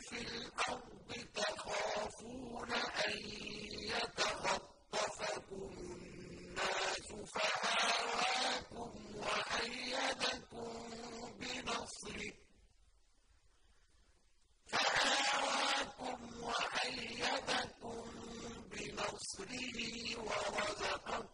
في الأرض تخافون أن يتخطفكم الناس فآواكم وأيدكم بنصره فآواكم وأيدكم بنصره ورزقكم